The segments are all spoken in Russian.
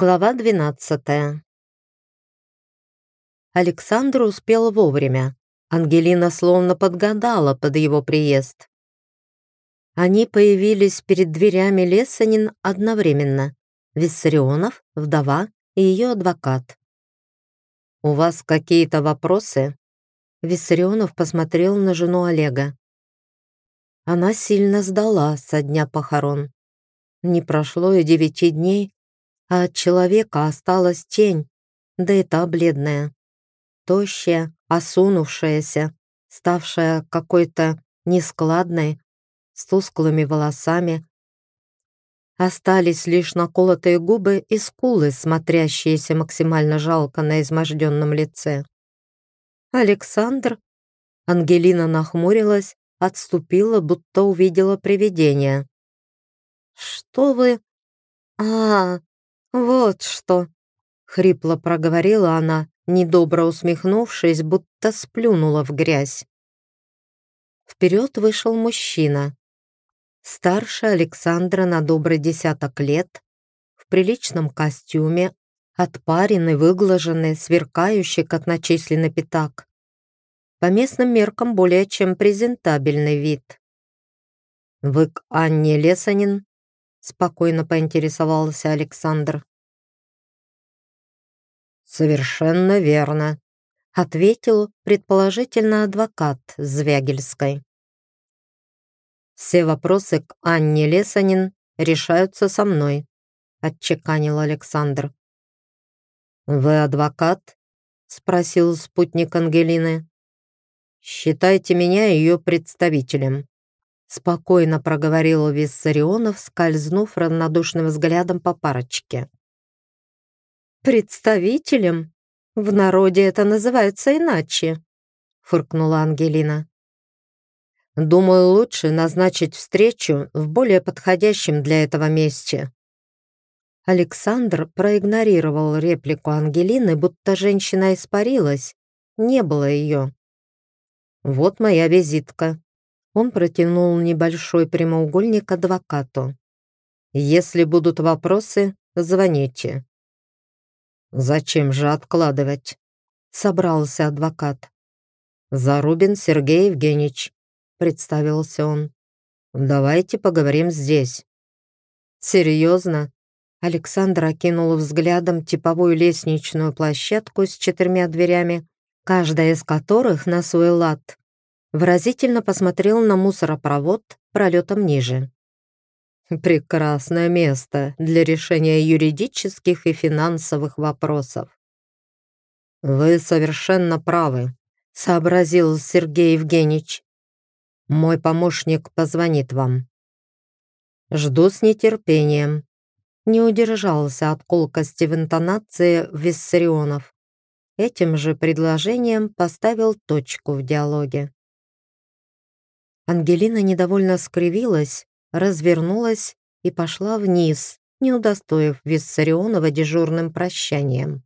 Глава 12 Александр успел вовремя. Ангелина словно подгадала под его приезд. Они появились перед дверями Лесанин одновременно. Виссарионов, вдова и ее адвокат. «У вас какие-то вопросы?» Виссарионов посмотрел на жену Олега. Она сильно сдала со дня похорон. Не прошло и девяти дней, а от человека осталась тень, да и та бледная. Тощая, осунувшаяся, ставшая какой-то нескладной, с тусклыми волосами. Остались лишь наколотые губы и скулы, смотрящиеся максимально жалко на изможденном лице. «Александр?» Ангелина нахмурилась, отступила, будто увидела привидение. «Что вы...» «А, «Вот что!» — хрипло проговорила она, недобро усмехнувшись, будто сплюнула в грязь. Вперед вышел мужчина. Старше Александра на добрый десяток лет, в приличном костюме, отпаренный, выглаженный, сверкающий, как начисленный пятак. По местным меркам более чем презентабельный вид. «Вы к Анне Лесанин?» Спокойно поинтересовался Александр. «Совершенно верно», — ответил предположительно адвокат Звягельской. «Все вопросы к Анне Лесанин решаются со мной», — отчеканил Александр. «Вы адвокат?» — спросил спутник Ангелины. «Считайте меня ее представителем», Спокойно проговорил Виссарионов, скользнув равнодушным взглядом по парочке. «Представителем? В народе это называется иначе», — фыркнула Ангелина. «Думаю, лучше назначить встречу в более подходящем для этого месте». Александр проигнорировал реплику Ангелины, будто женщина испарилась, не было ее. «Вот моя визитка», он протянул небольшой прямоугольник адвокату. «Если будут вопросы, звоните». «Зачем же откладывать?» — собрался адвокат. «Зарубин Сергей Евгеньевич», — представился он. «Давайте поговорим здесь». «Серьезно?» Александр окинул взглядом типовую лестничную площадку с четырьмя дверями, каждая из которых на свой лад выразительно посмотрел на мусоропровод пролетом ниже. «Прекрасное место для решения юридических и финансовых вопросов». «Вы совершенно правы», — сообразил Сергей Евгеньевич. «Мой помощник позвонит вам». «Жду с нетерпением», — не удержался от колкости в интонации Виссарионов. Этим же предложением поставил точку в диалоге. Ангелина недовольно скривилась, развернулась и пошла вниз, не удостоив Виссарионова дежурным прощанием.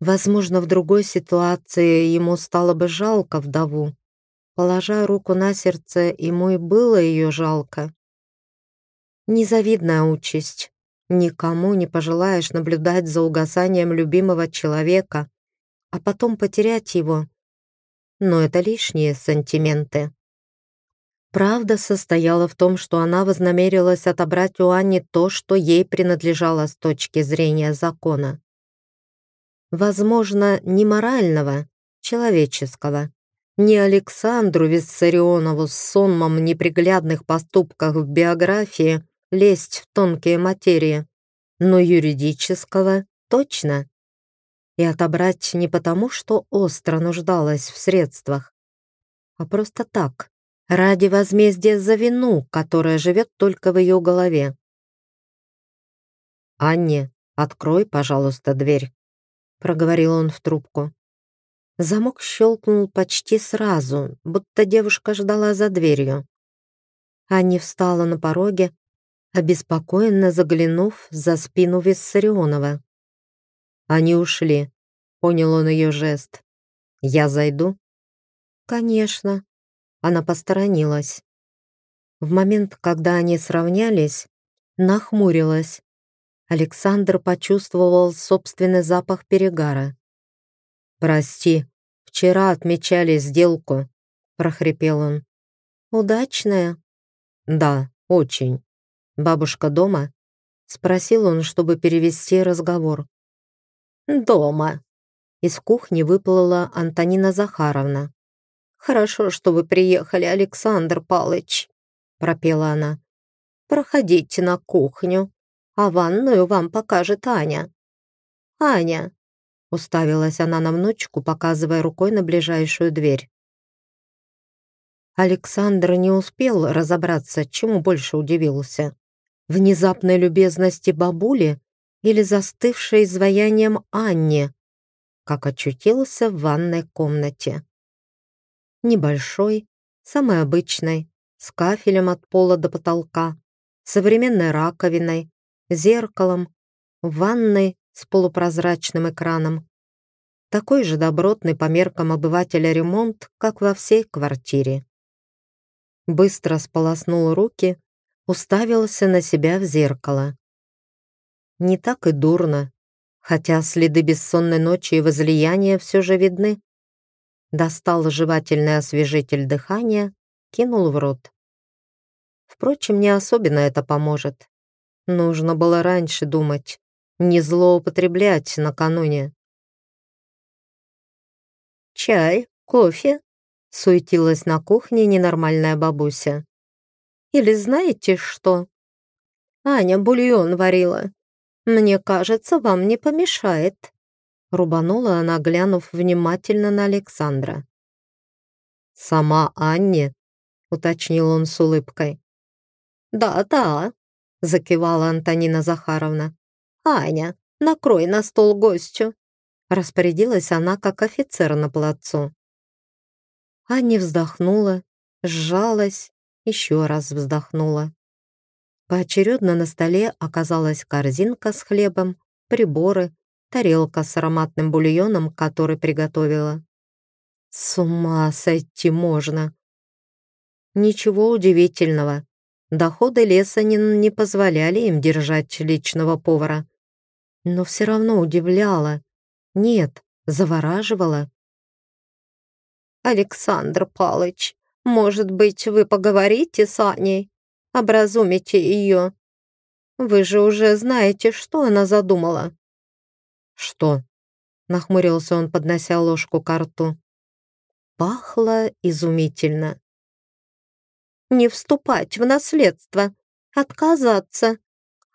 Возможно, в другой ситуации ему стало бы жалко вдову. Положа руку на сердце, ему и было ее жалко. Незавидная участь. Никому не пожелаешь наблюдать за угасанием любимого человека, а потом потерять его но это лишние сантименты. Правда состояла в том, что она вознамерилась отобрать у Анни то, что ей принадлежало с точки зрения закона. Возможно, не морального, человеческого. Не Александру Виссарионову с сонмом неприглядных поступках в биографии лезть в тонкие материи, но юридического точно и отобрать не потому, что остро нуждалась в средствах, а просто так, ради возмездия за вину, которая живет только в ее голове. «Анне, открой, пожалуйста, дверь», — проговорил он в трубку. Замок щелкнул почти сразу, будто девушка ждала за дверью. Анни встала на пороге, обеспокоенно заглянув за спину Виссарионова. Они ушли. Понял он ее жест. «Я зайду?» «Конечно». Она посторонилась. В момент, когда они сравнялись, нахмурилась. Александр почувствовал собственный запах перегара. «Прости, вчера отмечали сделку», — прохрипел он. «Удачная?» «Да, очень. Бабушка дома?» — спросил он, чтобы перевести разговор. «Дома». Из кухни выплыла Антонина Захаровна. «Хорошо, что вы приехали, Александр Палыч», — пропела она. «Проходите на кухню, а ванную вам покажет Аня». «Аня», — уставилась она на внучку, показывая рукой на ближайшую дверь. Александр не успел разобраться, чему больше удивился. Внезапной любезности бабули или застывшей изваянием Анне, как очутился в ванной комнате. Небольшой, самой обычной, с кафелем от пола до потолка, современной раковиной, зеркалом, ванной с полупрозрачным экраном. Такой же добротный по меркам обывателя ремонт, как во всей квартире быстро сполоснул руки, уставился на себя в зеркало. Не так и дурно, хотя следы бессонной ночи и возлияния все же видны. Достал жевательный освежитель дыхания, кинул в рот. Впрочем, не особенно это поможет. Нужно было раньше думать, не злоупотреблять накануне. «Чай? Кофе?» суетилась на кухне ненормальная бабуся. «Или знаете что? Аня бульон варила. Мне кажется, вам не помешает». Рубанула она, глянув внимательно на Александра. «Сама Анне?» — уточнил он с улыбкой. «Да-да», — закивала Антонина Захаровна. «Аня, накрой на стол гостю», — распорядилась она, как офицер на плацу. Аня вздохнула, сжалась, еще раз вздохнула. Поочередно на столе оказалась корзинка с хлебом, приборы, тарелка с ароматным бульоном, который приготовила. С ума сойти можно. Ничего удивительного. Доходы леса не, не позволяли им держать личного повара. Но все равно удивляло. Нет, завораживало. «Александр Палыч, может быть, вы поговорите с Аней? Образумите ее? Вы же уже знаете, что она задумала». «Что?» — нахмурился он, поднося ложку к рту. Пахло изумительно. «Не вступать в наследство, отказаться.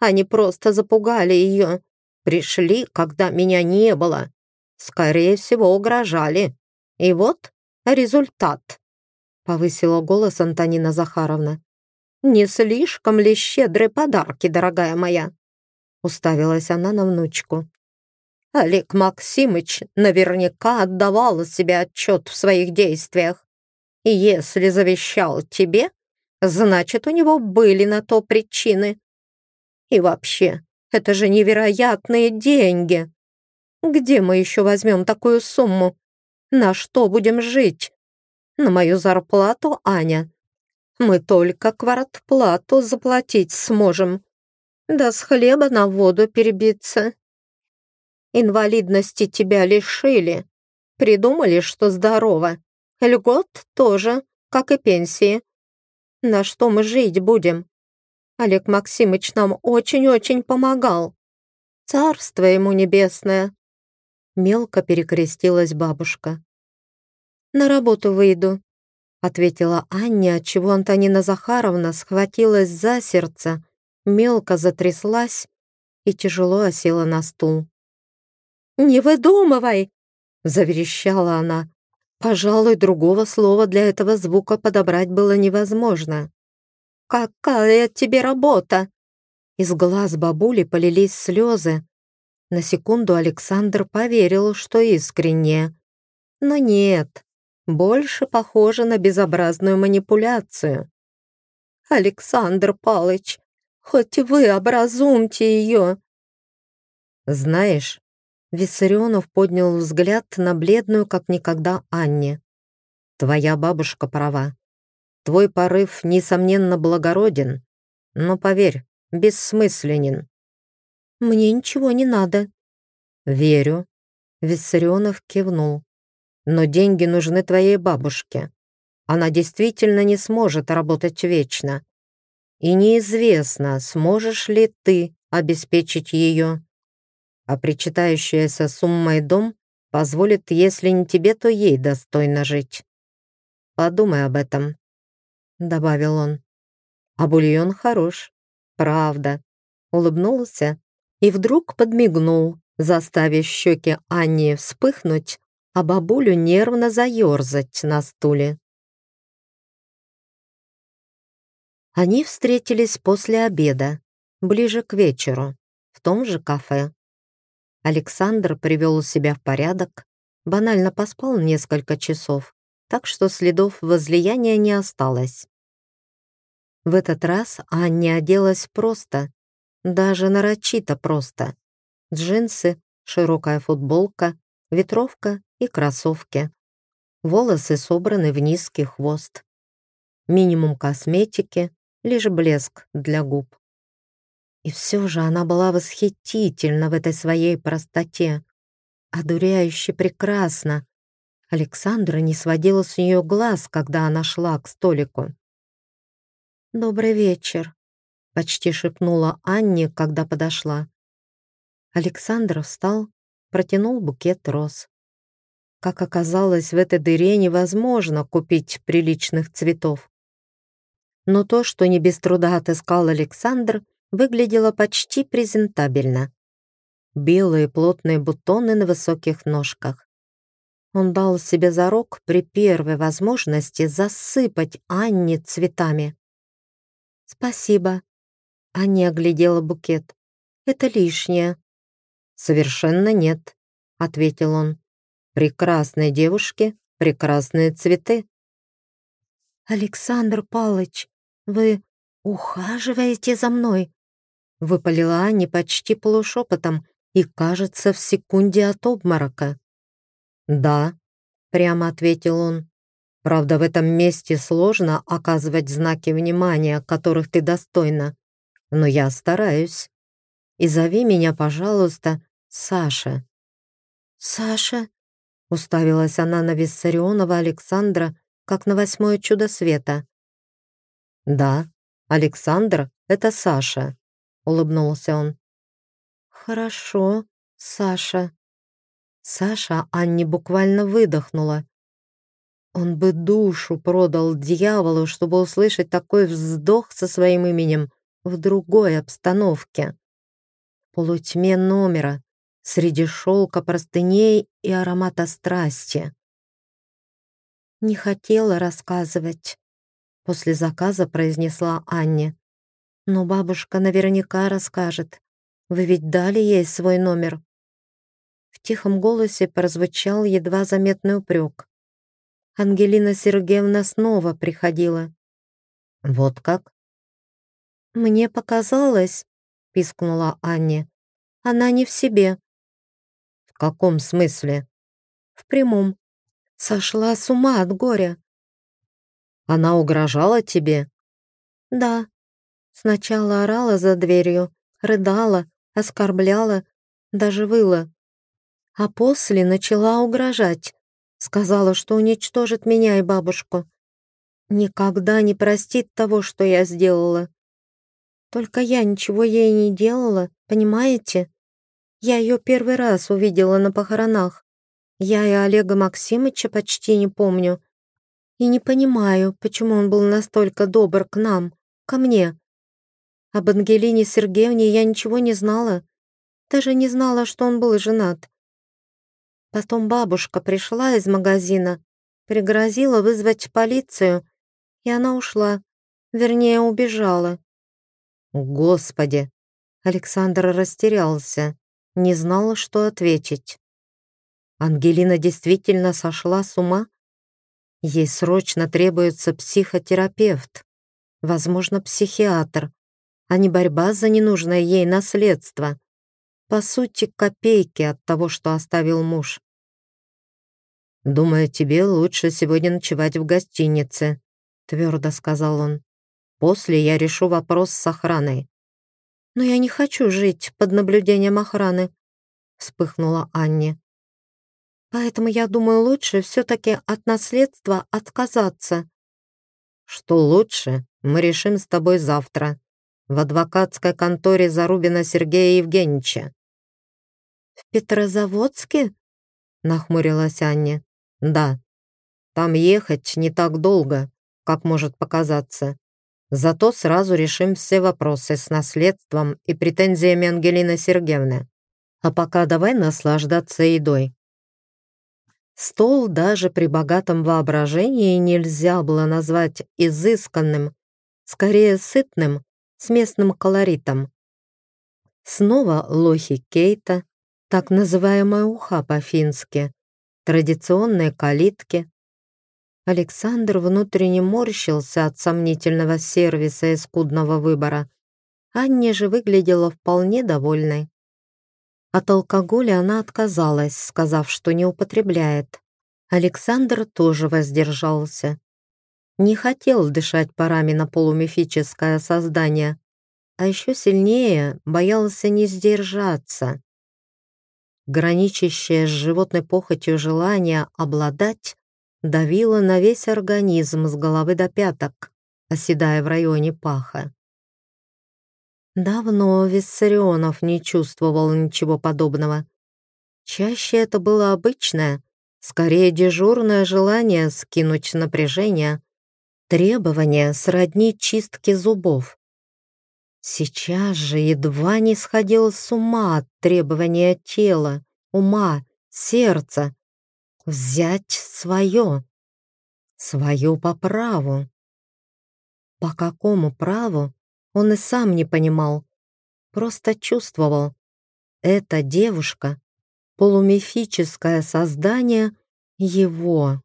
Они просто запугали ее. Пришли, когда меня не было. Скорее всего, угрожали. И вот результат», — повысила голос Антонина Захаровна. «Не слишком ли щедрые подарки, дорогая моя?» Уставилась она на внучку. Олег Максимыч наверняка отдавал себе отчет в своих действиях. И если завещал тебе, значит, у него были на то причины. И вообще, это же невероятные деньги. Где мы еще возьмем такую сумму? На что будем жить? На мою зарплату, Аня. Мы только квартплату заплатить сможем. Да с хлеба на воду перебиться. Инвалидности тебя лишили. Придумали, что здорово. Льгот тоже, как и пенсии. На что мы жить будем? Олег Максимыч нам очень-очень помогал. Царство ему небесное мелко перекрестилась бабушка. «На работу выйду», — ответила Анне, отчего Антонина Захаровна схватилась за сердце, мелко затряслась и тяжело осела на стул. «Не выдумывай!» — заверещала она. Пожалуй, другого слова для этого звука подобрать было невозможно. «Какая тебе работа?» Из глаз бабули полились слезы, на секунду Александр поверил, что искренне. Но нет, больше похоже на безобразную манипуляцию. «Александр Палыч, хоть вы образумьте ее!» «Знаешь...» Виссарионов поднял взгляд на бледную, как никогда, Анне. «Твоя бабушка права. Твой порыв, несомненно, благороден, но, поверь, бессмысленен. Мне ничего не надо». «Верю», — Виссарионов кивнул. «Но деньги нужны твоей бабушке. Она действительно не сможет работать вечно. И неизвестно, сможешь ли ты обеспечить ее. А причитающаяся сумма и дом позволит, если не тебе, то ей достойно жить. Подумай об этом», — добавил он. «А бульон хорош, правда», — улыбнулся и вдруг подмигнул, заставив щеки Анни вспыхнуть, а бабулю нервно заерзать на стуле. Они встретились после обеда, ближе к вечеру, в том же кафе. Александр привел себя в порядок, банально поспал несколько часов, так что следов возлияния не осталось. В этот раз Анне оделась просто, даже нарочито просто. Джинсы, широкая футболка, ветровка и кроссовки. Волосы собраны в низкий хвост. Минимум косметики, лишь блеск для губ. И все же она была восхитительна в этой своей простоте, одуряюще прекрасна. Александра не сводила с нее глаз, когда она шла к столику. «Добрый вечер», — почти шепнула Анне, когда подошла. Александр встал, протянул букет роз. Как оказалось, в этой дыре невозможно купить приличных цветов. Но то, что не без труда отыскал Александр, выглядело почти презентабельно. Белые плотные бутоны на высоких ножках. Он дал себе зарок при первой возможности засыпать Анне цветами. «Спасибо», — Аня оглядела букет. «Это лишнее». «Совершенно нет», — ответил он. «Прекрасные девушки, прекрасные цветы». «Александр Палыч, вы ухаживаете за мной?» Выпалила Аня почти полушепотом и, кажется, в секунде от обморока. «Да», — прямо ответил он. «Правда, в этом месте сложно оказывать знаки внимания, которых ты достойна, но я стараюсь. И зови меня, пожалуйста, Саша». «Саша?» — уставилась она на Виссарионова Александра, как на восьмое чудо света. «Да, Александр — это Саша», — улыбнулся он. «Хорошо, Саша». Саша Анне буквально выдохнула. Он бы душу продал дьяволу, чтобы услышать такой вздох со своим именем в другой обстановке. В полутьме номера, среди шелка простыней и аромата страсти. Не хотела рассказывать, после заказа произнесла Анне. «Но бабушка наверняка расскажет. Вы ведь дали ей свой номер?» В тихом голосе прозвучал едва заметный упрек. Ангелина Сергеевна снова приходила. «Вот как?» «Мне показалось», — пискнула Анне, — «она не в себе». «В каком смысле?» «В прямом. Сошла с ума от горя. Она угрожала тебе?» «Да. Сначала орала за дверью, рыдала, оскорбляла, даже выла. А после начала угрожать. Сказала, что уничтожит меня и бабушку. Никогда не простит того, что я сделала. Только я ничего ей не делала, понимаете? Я ее первый раз увидела на похоронах. Я и Олега Максимыча почти не помню. И не понимаю, почему он был настолько добр к нам, ко мне. Об Ангелине Сергеевне я ничего не знала. Даже не знала, что он был женат. Потом бабушка пришла из магазина, пригрозила вызвать полицию, и она ушла. Вернее, убежала. Господи! Александр растерялся, не знал, что ответить. Ангелина действительно сошла с ума? Ей срочно требуется психотерапевт, возможно, психиатр, а не борьба за ненужное ей наследство. По сути, копейки от того, что оставил муж. «Думаю, тебе лучше сегодня ночевать в гостинице», твердо сказал он. «После я решу вопрос с охраной». «Но я не хочу жить под наблюдением охраны», — вспыхнула Анне. «Поэтому я думаю, лучше все-таки от наследства отказаться». «Что лучше, мы решим с тобой завтра в адвокатской конторе Зарубина Сергея Евгеньевича». «В Петрозаводске?» — нахмурилась Анне. «Да, там ехать не так долго, как может показаться. Зато сразу решим все вопросы с наследством и претензиями Ангелины Сергеевны. А пока давай наслаждаться едой». Стол даже при богатом воображении нельзя было назвать изысканным, скорее сытным, с местным колоритом. Снова лохи кейта, так называемая уха по-фински, традиционные калитки. Александр внутренне морщился от сомнительного сервиса и скудного выбора. Анне же выглядела вполне довольной. От алкоголя она отказалась, сказав, что не употребляет. Александр тоже воздержался. Не хотел дышать парами на полумифическое создание, а еще сильнее боялся не сдержаться. Граничащее с животной похотью желание обладать давило на весь организм с головы до пяток, оседая в районе паха. Давно Виссарионов не чувствовал ничего подобного. Чаще это было обычное, скорее дежурное желание скинуть напряжение, требование сродни чистке зубов. Сейчас же едва не сходил с ума от требования тела, ума, сердца. Взять свое. Свое по праву. По какому праву, он и сам не понимал. Просто чувствовал. Эта девушка, полумифическое создание, его.